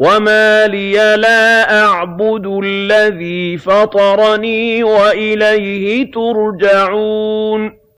وَمَا لِيَ لَا أَعْبُدُ الَّذِي فَطَرَنِي وَإِلَيْهِ تُرْجَعُونَ